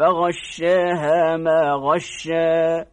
فغشاها ما غشا